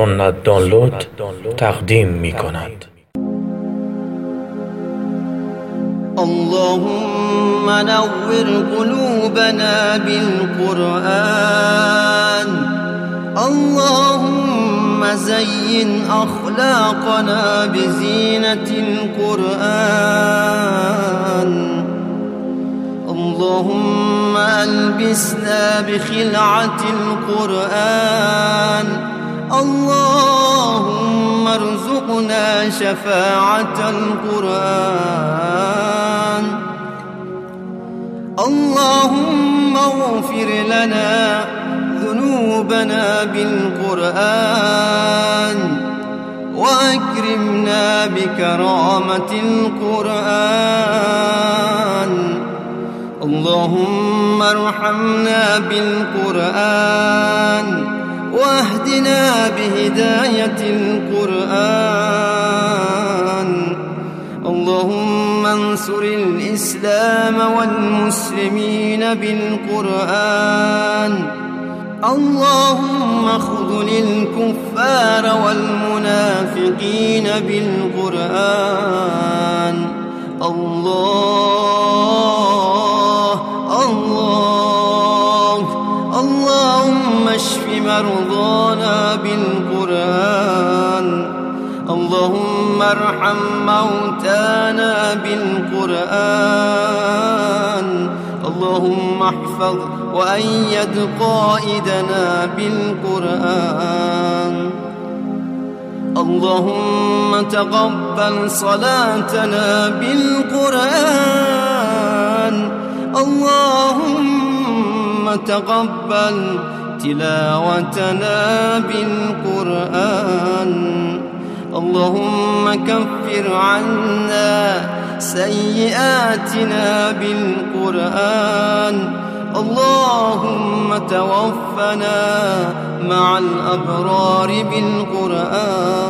سنت دانلود تقدیم می کند اللهم نور قلوبنا بالقرآن. اللهم زين أخلاقنا بزينة القرآن. اللهم ألبسنا بخلعة القرآن. اللهم ارزقنا شفاعة القرآن. اللهم اغفر لنا ذنوبنا بالقرآن. وأكرمنا بكرامة القرآن. اللهم ارحمنا بالقرآن. واهدنا بهداية القرآن. اللهم انصر الإسلام والمسلمين بالقرآن. اللهم خذل الكفار والمنافقين بالقرآن. الله اللهم اشف مرضانا بالقرآن. اللهم ارحم موتانا بالقرآن. اللهم احفظ وأيد قائدنا بالقرآن. اللهم تقبل صلاتنا بالقرآن. اللهم تقبل تلاوتنا بالقرآن. اللهم كفر عنا سيئاتنا بالقرآن. اللهم توفنا مع الأبرار بالقرآن.